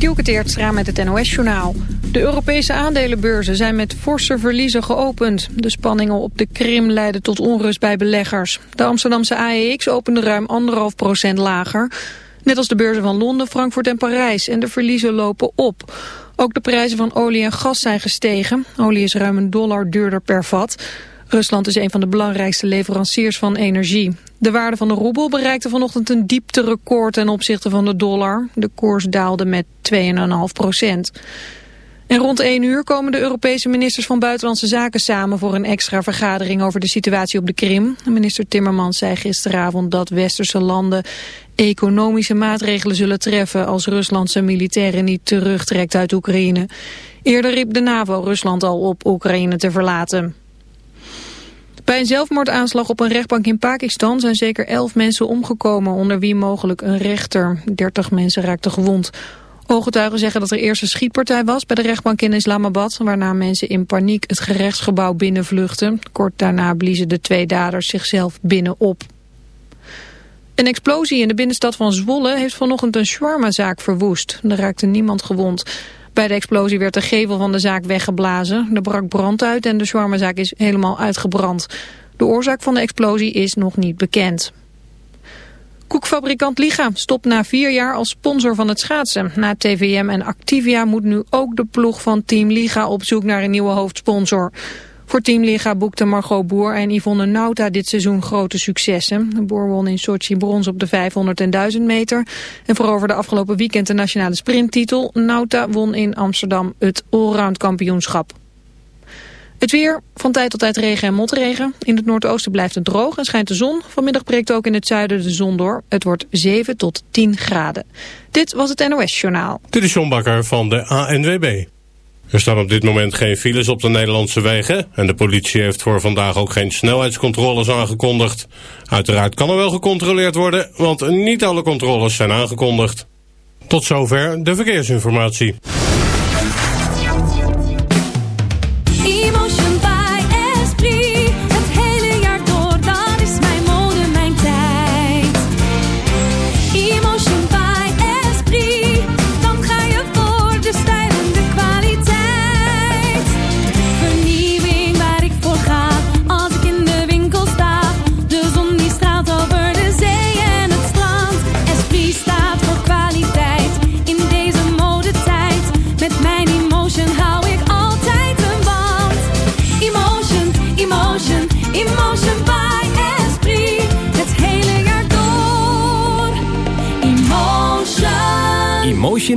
Dielke Teertstra met het NOS-journaal. De Europese aandelenbeurzen zijn met forse verliezen geopend. De spanningen op de Krim leiden tot onrust bij beleggers. De Amsterdamse AEX opende ruim 1,5 procent lager. Net als de beurzen van Londen, Frankfurt en Parijs. En de verliezen lopen op. Ook de prijzen van olie en gas zijn gestegen. Olie is ruim een dollar duurder per vat. Rusland is een van de belangrijkste leveranciers van energie. De waarde van de roebel bereikte vanochtend een diepterecord ten opzichte van de dollar. De koers daalde met 2,5 procent. En rond 1 uur komen de Europese ministers van Buitenlandse Zaken samen voor een extra vergadering over de situatie op de Krim. Minister Timmermans zei gisteravond dat westerse landen economische maatregelen zullen treffen als Rusland zijn militairen niet terugtrekt uit Oekraïne. Eerder riep de NAVO Rusland al op Oekraïne te verlaten. Bij een zelfmoordaanslag op een rechtbank in Pakistan zijn zeker elf mensen omgekomen, onder wie mogelijk een rechter. Dertig mensen raakten gewond. Ooggetuigen zeggen dat er eerst een schietpartij was bij de rechtbank in Islamabad, waarna mensen in paniek het gerechtsgebouw binnenvluchten. Kort daarna bliezen de twee daders zichzelf binnen op. Een explosie in de binnenstad van Zwolle heeft vanochtend een shawarma-zaak verwoest. Er raakte niemand gewond. Bij de explosie werd de gevel van de zaak weggeblazen. Er brak brand uit en de shawarmazaak is helemaal uitgebrand. De oorzaak van de explosie is nog niet bekend. Koekfabrikant Liga stopt na vier jaar als sponsor van het schaatsen. Na TVM en Activia moet nu ook de ploeg van Team Liga op zoek naar een nieuwe hoofdsponsor. Voor Team Liga boekten Margot Boer en Yvonne Nauta dit seizoen grote successen. Boer won in Sochi brons op de 500 en 1000 meter. En veroverde afgelopen weekend de nationale sprinttitel. Nauta won in Amsterdam het allround kampioenschap. Het weer, van tijd tot tijd regen en motregen. In het noordoosten blijft het droog en schijnt de zon. Vanmiddag breekt ook in het zuiden de zon door. Het wordt 7 tot 10 graden. Dit was het NOS Journaal. Dit is John Bakker van de ANWB. Er staan op dit moment geen files op de Nederlandse wegen en de politie heeft voor vandaag ook geen snelheidscontroles aangekondigd. Uiteraard kan er wel gecontroleerd worden, want niet alle controles zijn aangekondigd. Tot zover de verkeersinformatie.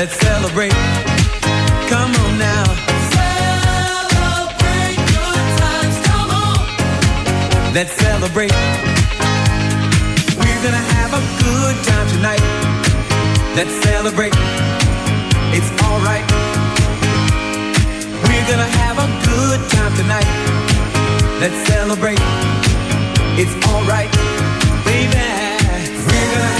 Let's celebrate. Come on now. Celebrate good times, come on. Let's celebrate. We're gonna have a good time tonight. Let's celebrate. It's alright. We're gonna have a good time tonight. Let's celebrate. It's alright, baby. We're gonna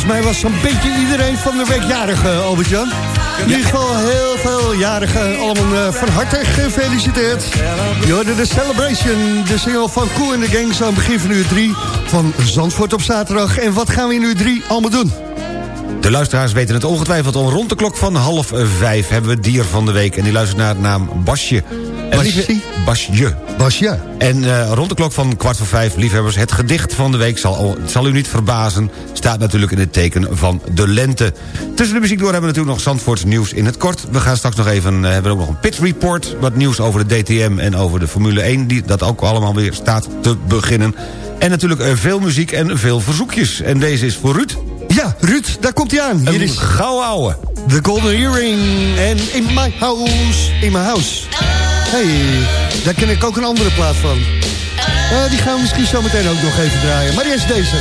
Volgens mij was zo'n beetje iedereen van de week jarig, eh, Albert-Jan. In ieder geval heel veel jarigen. Allemaal eh, van harte gefeliciteerd. Je hoorde de Celebration, de single van Cool in the Gang... zo aan het begin van uur 3 van Zandvoort op zaterdag. En wat gaan we in uur 3 allemaal doen? De luisteraars weten het ongetwijfeld om rond de klok van half vijf... hebben we dier van de week en die luistert naar de naam Basje. Basje? Basje. Basje. En eh, rond de klok van kwart voor vijf, liefhebbers... het gedicht van de week zal, zal u niet verbazen... staat natuurlijk in het teken van de lente. Tussen de muziek door hebben we natuurlijk nog Zandvoorts nieuws in het kort. We gaan straks nog even, eh, hebben we ook nog een pit report... wat nieuws over de DTM en over de Formule 1... die dat ook allemaal weer staat te beginnen. En natuurlijk eh, veel muziek en veel verzoekjes. En deze is voor Ruud. Ja, Ruud, daar komt hij aan. Hier Een is gauw ouwe. The Golden Earring en In My House. In My House. Hey, daar ken ik ook een andere plaat van. Eh, die gaan we misschien zo meteen ook nog even draaien. Maar eerst deze.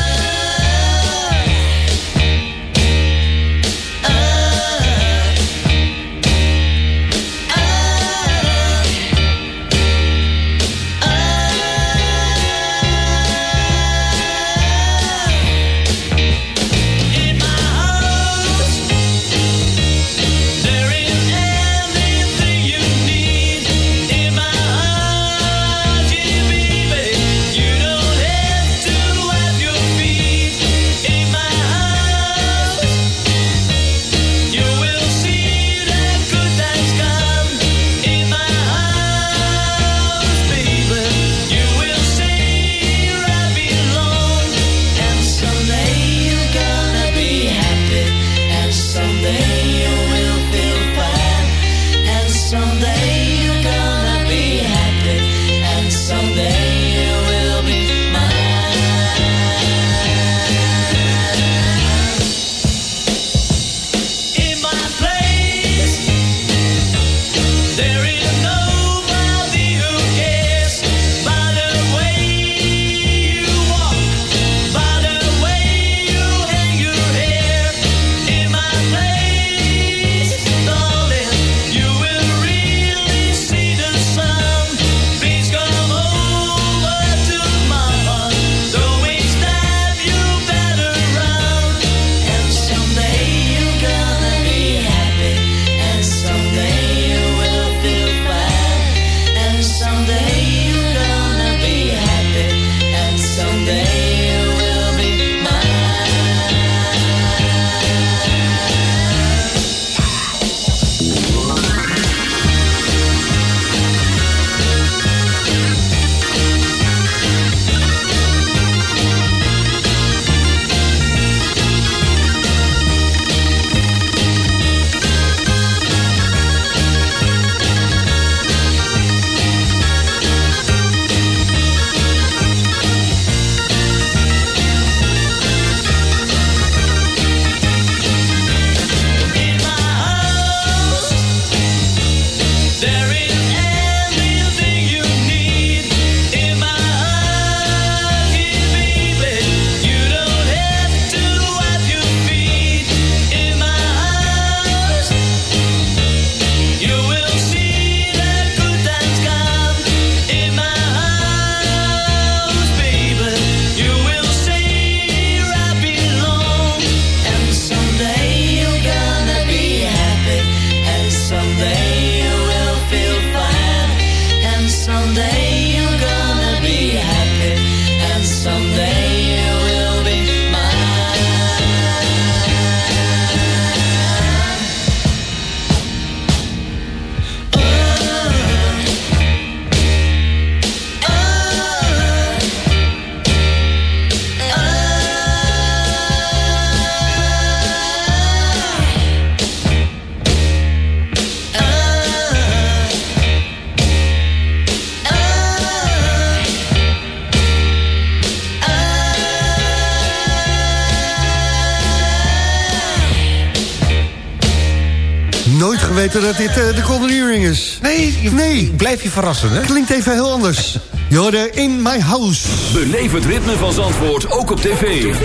Weten dat dit eh, de Golden Earring is. Nee, je, Nee. blijf je verrassen, hè? Klinkt even heel anders. Je hoorde In My House. Beleef het ritme van Zandvoort ook op tv.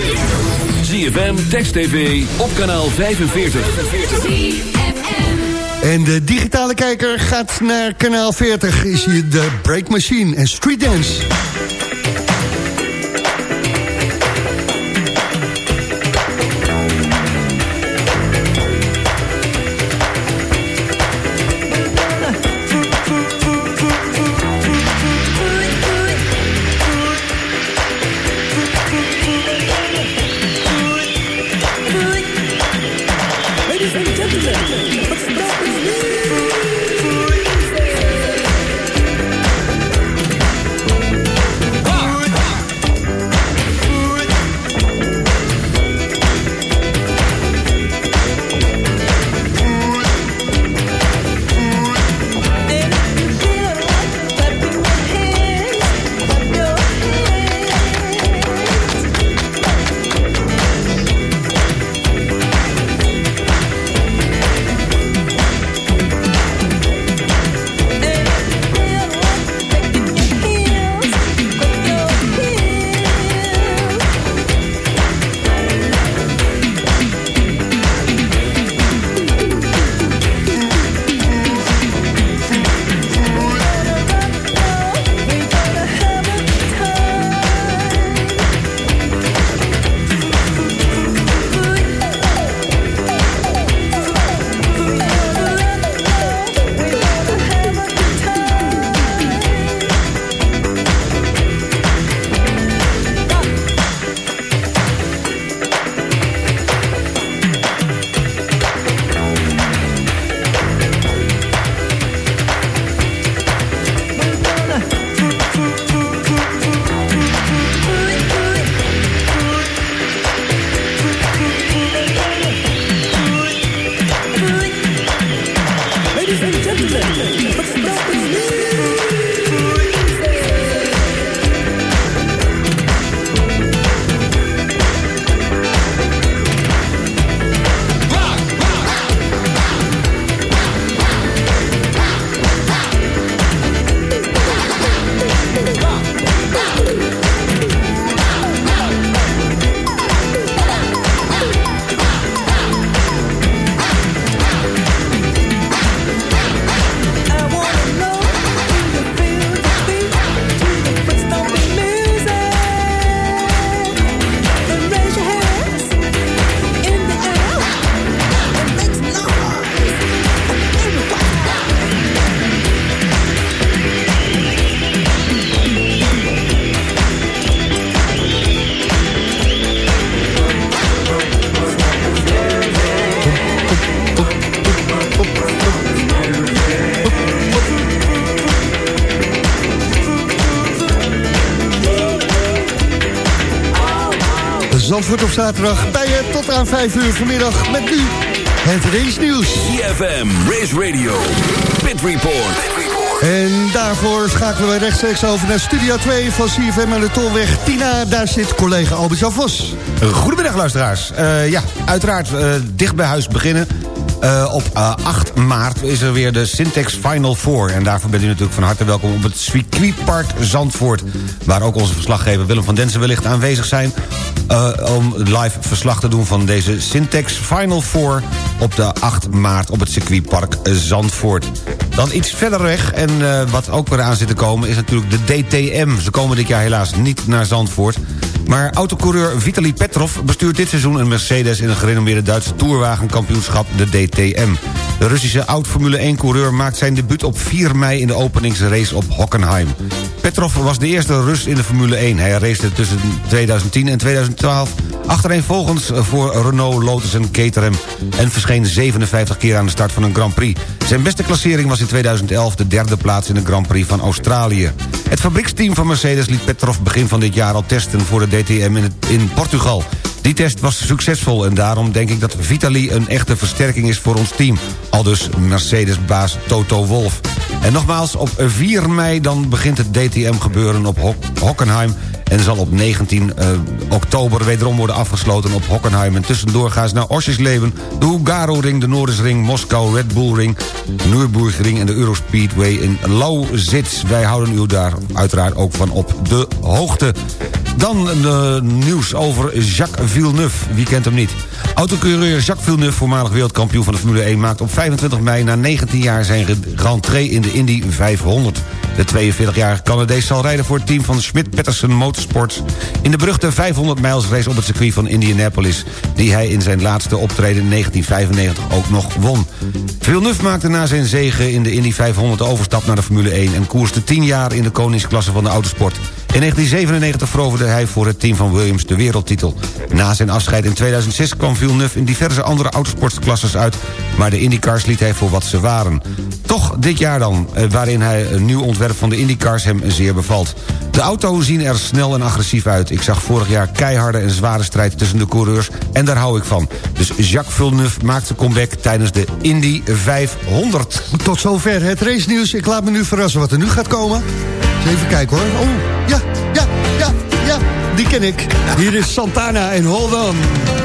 ZFM, Text TV, op kanaal 45. En de digitale kijker gaat naar kanaal 40. Is hier de Break Machine en Street Dance. Zaterdag bij je tot aan 5 uur vanmiddag met nu het race nieuws. CFM, Race Radio, Pit Report. En daarvoor schakelen we rechtstreeks over naar Studio 2 van CFM aan de Tolweg. Tina, daar zit collega Albert-Jan Vos. Goedemiddag luisteraars. Eh, ja, uiteraard eh, dicht bij huis beginnen. Eh, op eh, 8 maart is er weer de Syntex Final Four. En daarvoor bent u natuurlijk van harte welkom op het circuitpark Zandvoort. Waar ook onze verslaggever Willem van Densen wellicht aanwezig zijn... eh, om live verslag te doen van deze Syntex Final Four... op de 8 maart op het circuitpark Zandvoort. Dan iets verder weg, en eh, wat ook weer aan zit te komen... is natuurlijk de DTM. Ze komen dit jaar helaas niet naar Zandvoort... Maar autocoureur Vitaly Petrov bestuurt dit seizoen een Mercedes... in een gerenommeerde Duitse toerwagenkampioenschap, de DTM. De Russische oud-Formule 1-coureur maakt zijn debuut op 4 mei... in de openingsrace op Hockenheim. Petrov was de eerste Rus in de Formule 1. Hij race tussen 2010 en 2012 achtereenvolgens voor Renault, Lotus en Caterham... en verscheen 57 keer aan de start van een Grand Prix. Zijn beste klassering was in 2011 de derde plaats in de Grand Prix van Australië. Het fabrieksteam van Mercedes liet Petrov begin van dit jaar al testen... voor de DTM in, in Portugal. Die test was succesvol en daarom denk ik dat Vitali een echte versterking is voor ons team. Al dus Mercedes-baas Toto Wolff. En nogmaals, op 4 mei dan begint het DTM gebeuren op Ho Hockenheim... en zal op 19 eh, oktober wederom worden afgesloten op Hockenheim. En tussendoor gaan naar Osjesleben, de Hungaro-ring, de Noordersring, Moskou, Red Bull Ring, Nürburgring en de Eurospeedway in Lausitz. Wij houden u daar uiteraard ook van op de hoogte. Dan de nieuws over Jacques Villeneuve. Wie kent hem niet? Autocoureur Jacques Villeneuve, voormalig wereldkampioen van de Formule 1... maakt op 25 mei na 19 jaar zijn rentree in de Indy 500. De 42-jarige Canadees zal rijden voor het team van Schmidt Peterson Motorsports... in de beruchte 500 mijls race op het circuit van Indianapolis... die hij in zijn laatste optreden in 1995 ook nog won. Villeneuve maakte na zijn zege in de Indy 500 de overstap naar de Formule 1... en koerste 10 jaar in de koningsklasse van de autosport. In 1997 veroverde hij voor het team van Williams de wereldtitel. Na zijn afscheid in 2006 kwam Villeneuve in diverse andere autosportklasses uit... maar de IndyCars liet hij voor wat ze waren. Toch dit jaar dan, eh, waarin hij een nieuw ontwerp van de IndyCars hem zeer bevalt. De auto's zien er snel en agressief uit. Ik zag vorig jaar keiharde en zware strijd tussen de coureurs... en daar hou ik van. Dus Jacques Villeneuve maakt zijn comeback tijdens de Indy 500. Tot zover het race nieuws. Ik laat me nu verrassen wat er nu gaat komen. Even kijken hoor. Oh, ja. Die ken ik. Hier is Santana en Hold On.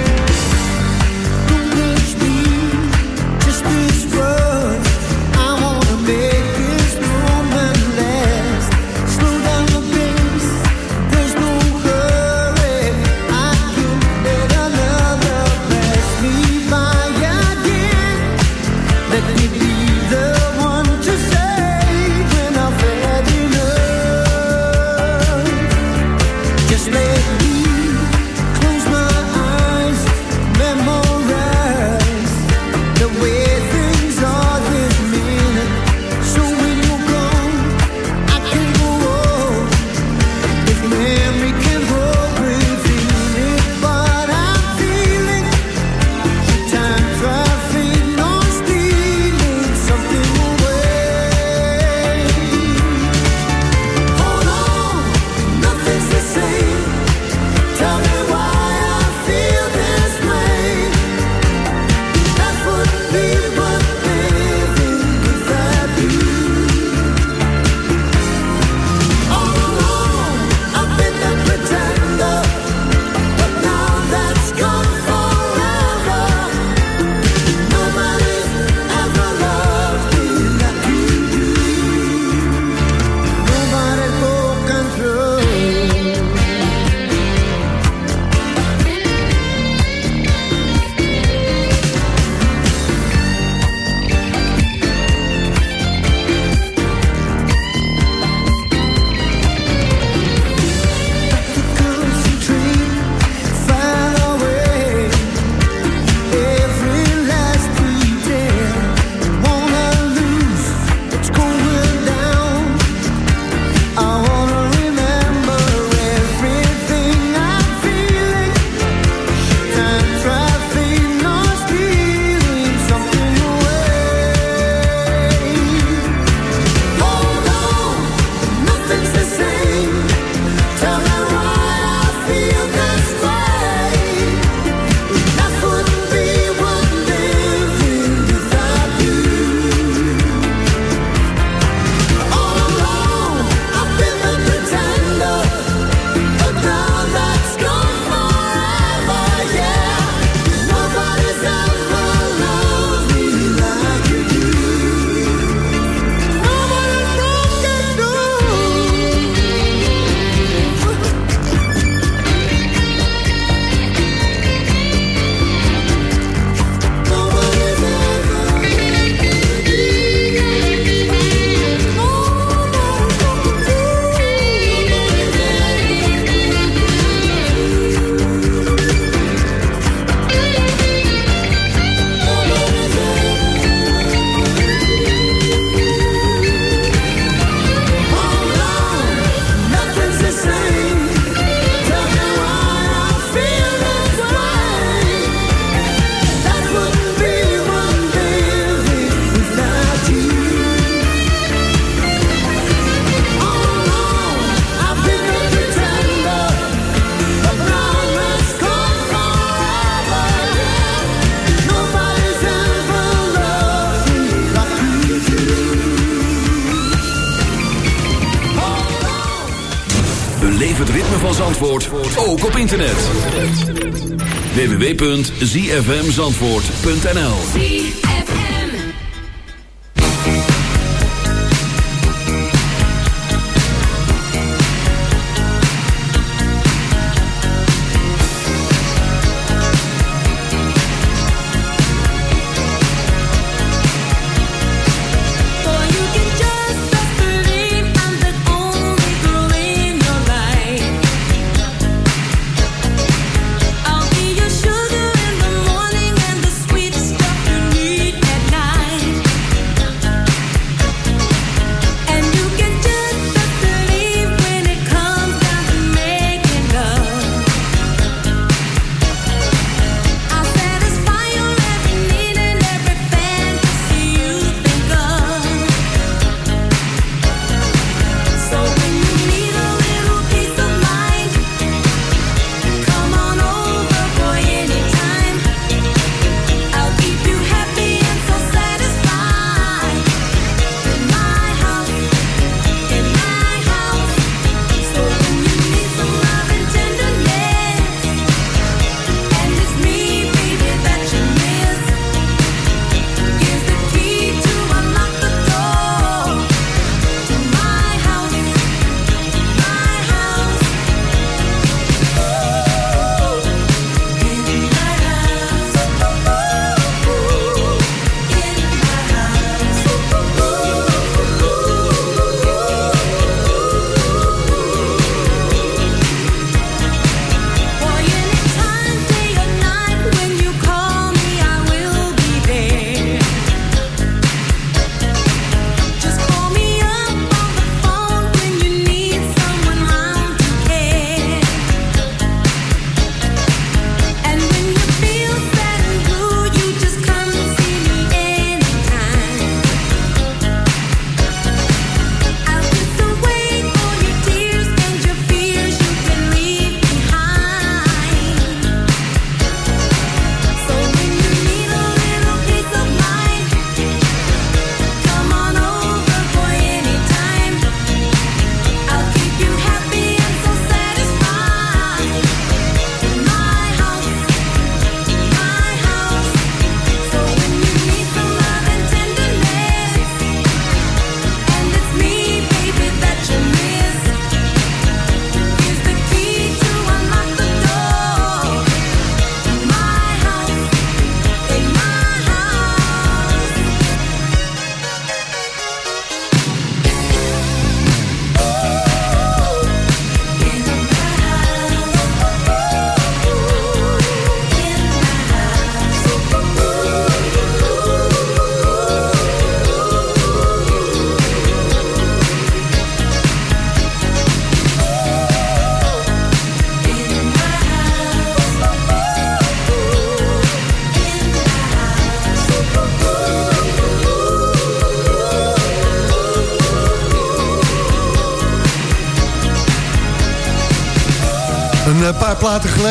www.zfmzandvoort.nl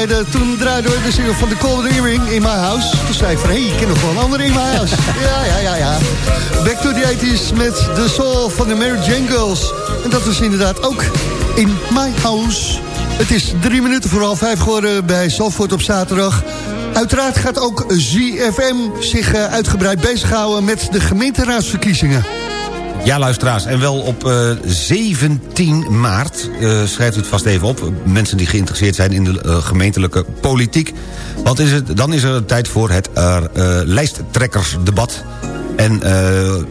geleden, toen draaiden we de single van The Cold Earring in My House. Toen zei ik van, hé, hey, ik ken nog wel een andere in My House. ja, ja, ja, ja. Back to the 80s met The Soul van de Mary Jane Girls. En dat was inderdaad ook in My House. Het is drie minuten voor half vijf geworden bij Zalvoort op zaterdag. Uiteraard gaat ook ZFM zich eh, uitgebreid bezighouden met de gemeenteraadsverkiezingen. Ja, luisteraars, en wel op eh, 17 maart, eh schrijft u het vast even op... mensen die geïnteresseerd zijn in de eh, gemeentelijke politiek. Want is het, dan is er tijd voor het lijsttrekkersdebat... En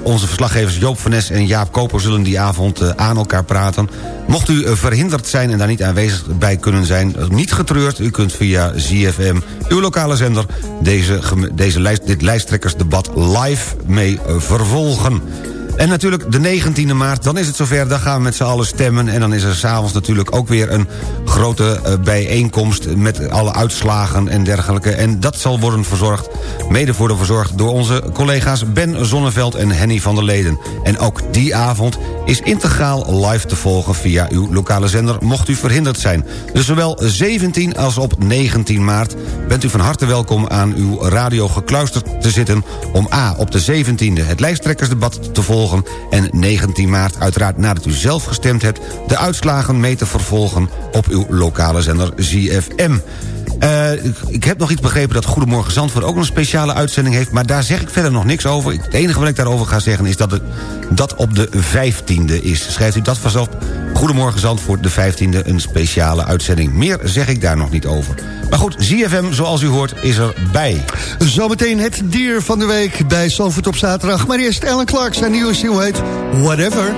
onze verslaggevers Joop van en Jaap Koper zullen die avond aan elkaar praten. Mocht u verhinderd zijn en daar niet aanwezig bij kunnen zijn... niet getreurd, u kunt via ZFM, uw lokale zender... deze, deze lijst, dit lijsttrekkersdebat live mee vervolgen. En natuurlijk de 19e maart, dan is het zover, dan gaan we met z'n allen stemmen... en dan is er s'avonds natuurlijk ook weer een grote eh, bijeenkomst... met alle uitslagen en dergelijke. En dat zal worden verzorgd, mede worden verzorgd... door onze collega's Ben Zonneveld en Henny van der Leden. En ook die avond is integraal live te volgen via uw lokale zender... mocht u verhinderd zijn. Dus zowel 17 als op 19 maart bent u van harte welkom aan uw radio gekluisterd te zitten... om A, op de 17e het lijsttrekkersdebat te volgen en 19 maart uiteraard nadat u zelf gestemd hebt... de uitslagen mee te vervolgen op uw lokale zender ZFM. Eh, ik, heb nog iets begrepen dat Goedemorgen Zandvoort ook een speciale uitzending heeft... maar daar zeg ik verder nog niks over. Het enige wat ik daarover ga zeggen is dat het dat op de 15e is. Schrijft u dat vast op. Goedemorgen Zandvoort, de 15e, een speciale uitzending. Meer zeg ik daar nog niet over. Maar goed, ZFM, zoals u hoort, is erbij. Zometeen het dier van de week bij Zandvoort op zaterdag. Maar eerst Ellen Clark, zijn nieuwe single heet Whatever.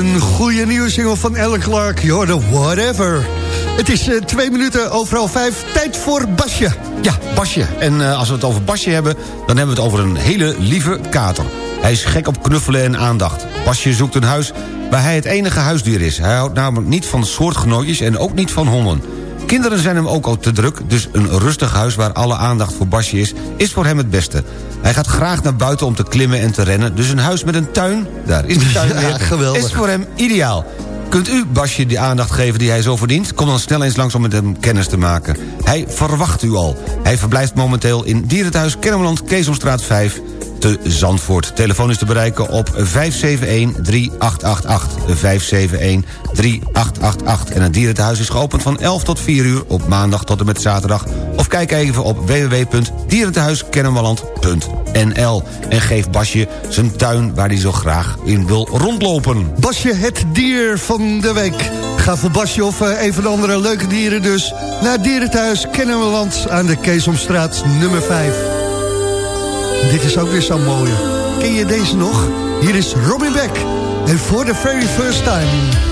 Een goede nieuwe single van Ellen Clark, je hoorde Whatever. Het is eh, twee minuten overal vijf, tijd voor Basje. Ja, Basje. En eh, als we het over Basje hebben, dan hebben we het over een hele lieve kater. Hij is gek op knuffelen en aandacht. Basje zoekt een huis waar hij het enige huisdier is. Hij houdt namelijk niet van soortgenootjes en ook niet van honden. Kinderen zijn hem ook al te druk, dus een rustig huis waar alle aandacht voor Basje is, is voor hem het beste. Hij gaat graag naar buiten om te klimmen en te rennen, dus een huis met een tuin, daar is de tuin Ja, geweldig. is voor hem ideaal. Kunt u Basje die aandacht geven die hij zo verdient? Kom dan snel eens langs om met hem kennis te maken. Hij verwacht u al. Hij verblijft momenteel in Dierenthuis Kennemerland, Keesomstraat 5 te Zandvoort. Telefoon is te bereiken op 571-3888. 571-3888. En het dierenthuis is geopend van 11 tot 4 uur op maandag tot en met zaterdag. Of kijk even op www.dierenthuiskennemerland.nl En geef Basje zijn tuin waar hij zo graag in wil rondlopen. Basje, het dier van de week. Ga voor Basje of eh, een van de andere leuke dieren dus... naar Dierenthuis Kennemerland aan de Keesomstraat nummer 5. Dit is ook weer zo'n mooie. Ken je deze nog? Hier is Robin Beck. En for the very first time...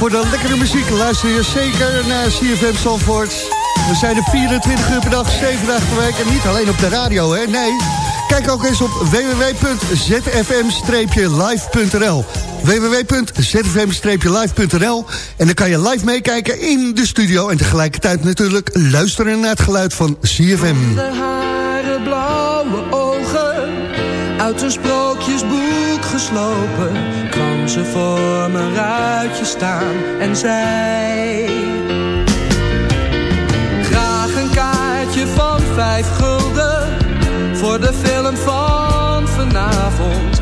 Voor de lekkere muziek luister je zeker naar CFM Zandvoort. We zijn er 24 uur per dag, 7 dagen per week. En niet alleen op de radio, hè? Nee. Kijk ook eens op www.zfm-live.nl www.zfm-live.nl En dan kan je live meekijken in de studio... en tegelijkertijd natuurlijk luisteren naar het geluid van CFM. De haren, blauwe ogen, uit een sprookjesboek kwam ze voor mijn ruitje staan en zei... Graag een kaartje van vijf gulden voor de film van vanavond.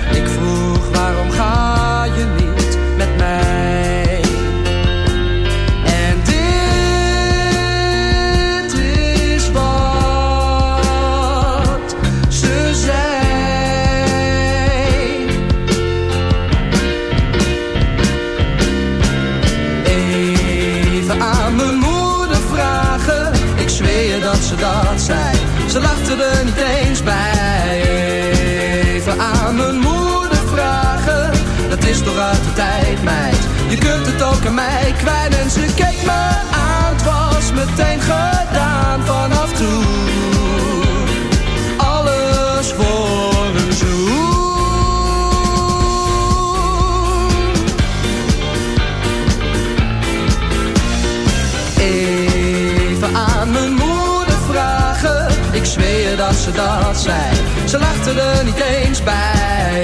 Ze dat zei. Ze lachte er niet eens bij.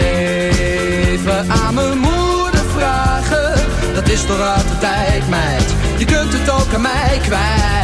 Even aan mijn moeder vragen. Dat is toch uit de tijd, meid. Je kunt het ook aan mij kwijt.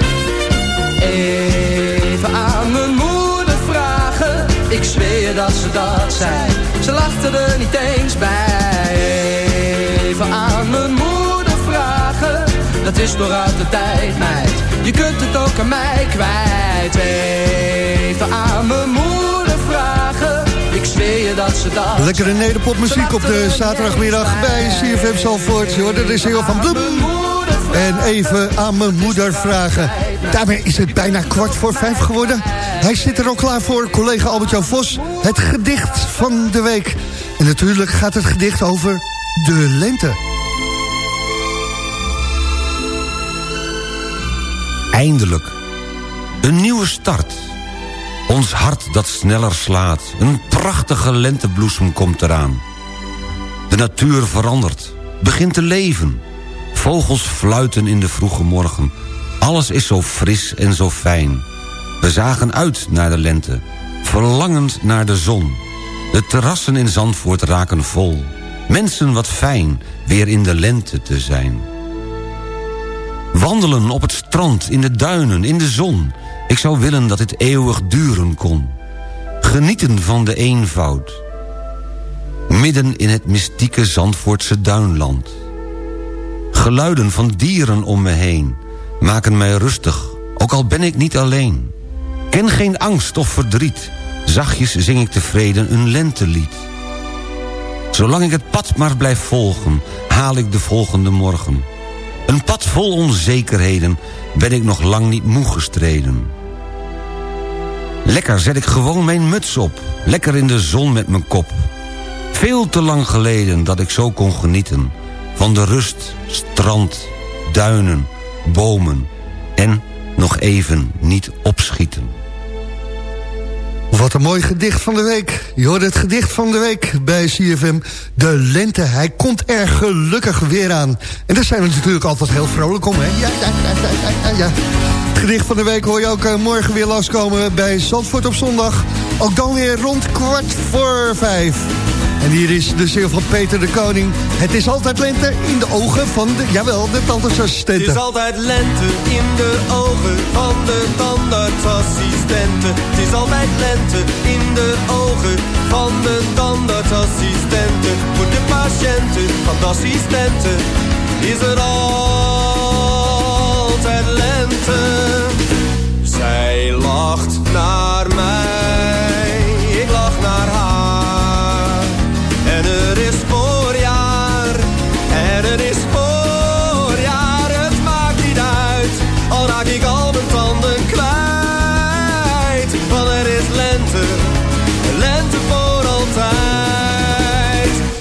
Even aan mijn moeder vragen. Ik zweer dat ze dat zei. Ze lachte er niet eens bij. Even aan mijn moeder vragen. Dat is toch uit de tijd, meid. Je kunt het ook aan mij kwijt. Even aan mijn moeder vragen. Ik zweer je dat ze dat Lekkere nederpopmuziek op de zaterdagmiddag bij. CFM Zalvoort. Je hoorde de single van Bloem. En even aan mijn moeder vragen. Daarmee is het bijna kwart voor vijf geworden. Hij zit er al klaar voor, collega Albert-Jan Vos. Het gedicht van de week. En natuurlijk gaat het gedicht over de lente. Eindelijk. Een nieuwe start. Ons hart dat sneller slaat. Een prachtige lentebloesem komt eraan. De natuur verandert. Begint te leven. Vogels fluiten in de vroege morgen. Alles is zo fris en zo fijn. We zagen uit naar de lente. Verlangend naar de zon. De terrassen in Zandvoort raken vol. Mensen wat fijn weer in de lente te zijn. Wandelen op het strand, in de duinen, in de zon. Ik zou willen dat dit eeuwig duren kon. Genieten van de eenvoud. Midden in het mystieke Zandvoortse duinland. Geluiden van dieren om me heen maken mij rustig, ook al ben ik niet alleen. Ken geen angst of verdriet, zachtjes zing ik tevreden een lentelied. Zolang ik het pad maar blijf volgen, haal ik de volgende morgen. Een pad vol onzekerheden, ben ik nog lang niet moe gestreden. Lekker zet ik gewoon mijn muts op, lekker in de zon met mijn kop. Veel te lang geleden dat ik zo kon genieten... van de rust, strand, duinen, bomen... en nog even niet opschieten. Wat een mooi gedicht van de week. Je hoort het gedicht van de week bij CFM. De lente, hij komt er gelukkig weer aan. En daar zijn we natuurlijk altijd heel vrolijk om, hè? Ja, ja, ja, ja. Het gedicht van de week hoor je ook eh, morgen weer langskomen bij Zandvoort op zondag. Ook dan weer rond kwart voor vijf. En hier is de ziel van Peter de Koning. Het is altijd lente in de ogen van de, jawel, de Het tandartsassistenten. is altijd lente in de ogen van de tandartsassistenten. Het is altijd lente in de ogen van de tandartsassistenten. Voor de patiënten van de assistenten is er altijd lente. Zij lacht naar mij.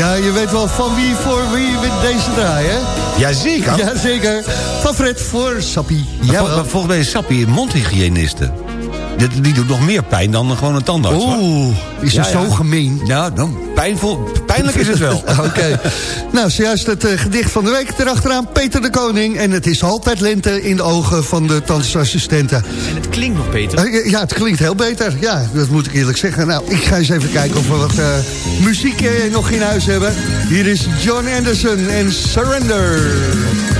Ja, je weet wel van wie voor wie we deze draaien, hè? Jazeker. Jazeker. Van Fred voor Sappie. Ja, vol- maar volgens mij is Sappie een mondhygiëniste. Dit, die doet nog meer pijn dan gewoon een tandarts. Oeh, is dat Ja, zo ja. gemeen? Ja, dan pijnvol, pijnlijk is het wel. Oké. Nou, zojuist het eh, gedicht van de week. Erachteraan Peter de Koning. En het is altijd lente in de ogen van de tandartsassistenten. En het klinkt nog beter. Eh, ja, het klinkt heel beter. Ja, dat moet ik eerlijk zeggen. Nou, ik ga eens even kijken of we wat eh, muziek nog in huis hebben. Hier is John Anderson en Surrender.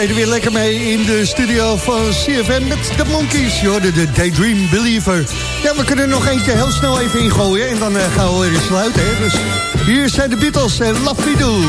Deden weer lekker mee in de studio van CFM met de Monkeys. Je de Daydream Believer. Ja, we kunnen er nog eentje heel snel even ingooien en dan eh, gaan we weer sluiten. Hè? Dus hier zijn de Beatles en Love Me Do.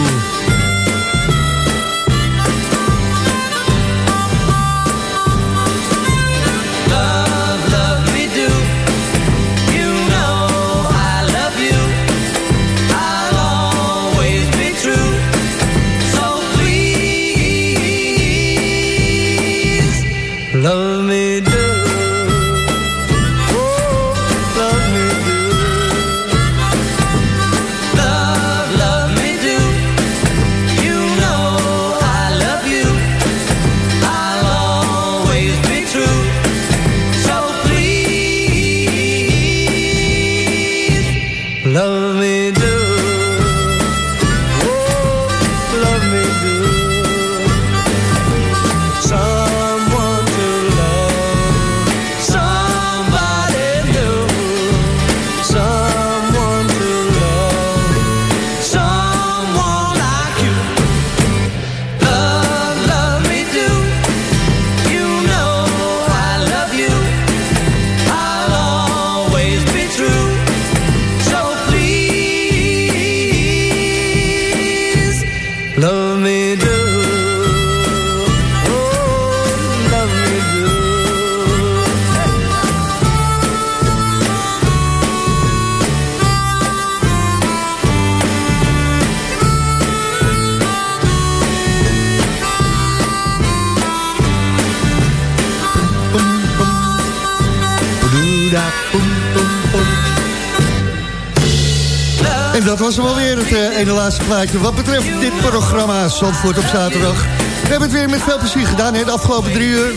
Dat was wel weer het eh, ene laatste plaatje. Wat betreft dit programma Zandvoort op zaterdag. We hebben het weer met veel plezier gedaan hè, de afgelopen drie uur.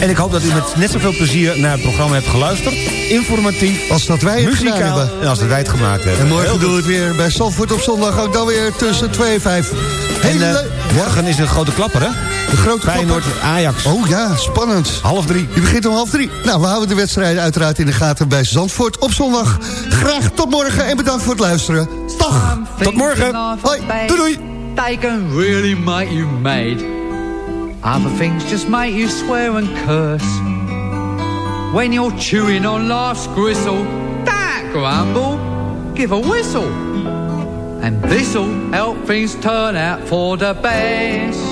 En ik hoop dat u met net zoveel plezier naar het programma hebt geluisterd. Informatief. Als dat wij het gedaan muzikaal, hebben. En als dat wij het gemaakt hebben. En morgen doen we het weer bij Zandvoort op zondag. Ook dan weer tussen 2 en 5. En, Hele eh, morgen is een grote klapper, hè? De grote Feyenoord, klapper. Ajax. Oh ja, spannend. Half drie. Die begint om half drie. Nou, we houden de wedstrijden uiteraard in de gaten bij Zandvoort op zondag. Graag tot morgen en bedankt voor het luisteren. Dag. Tot morgen. Hoi, doei doei. They can really make you mad. Other things just make you swear and curse. When you're chewing on life's gristle, that grumble, give a whistle. And this'll help things turn out for the best.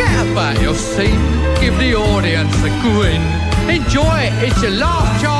Forget about your scene, give the audience a grin. Enjoy it, it's your last chance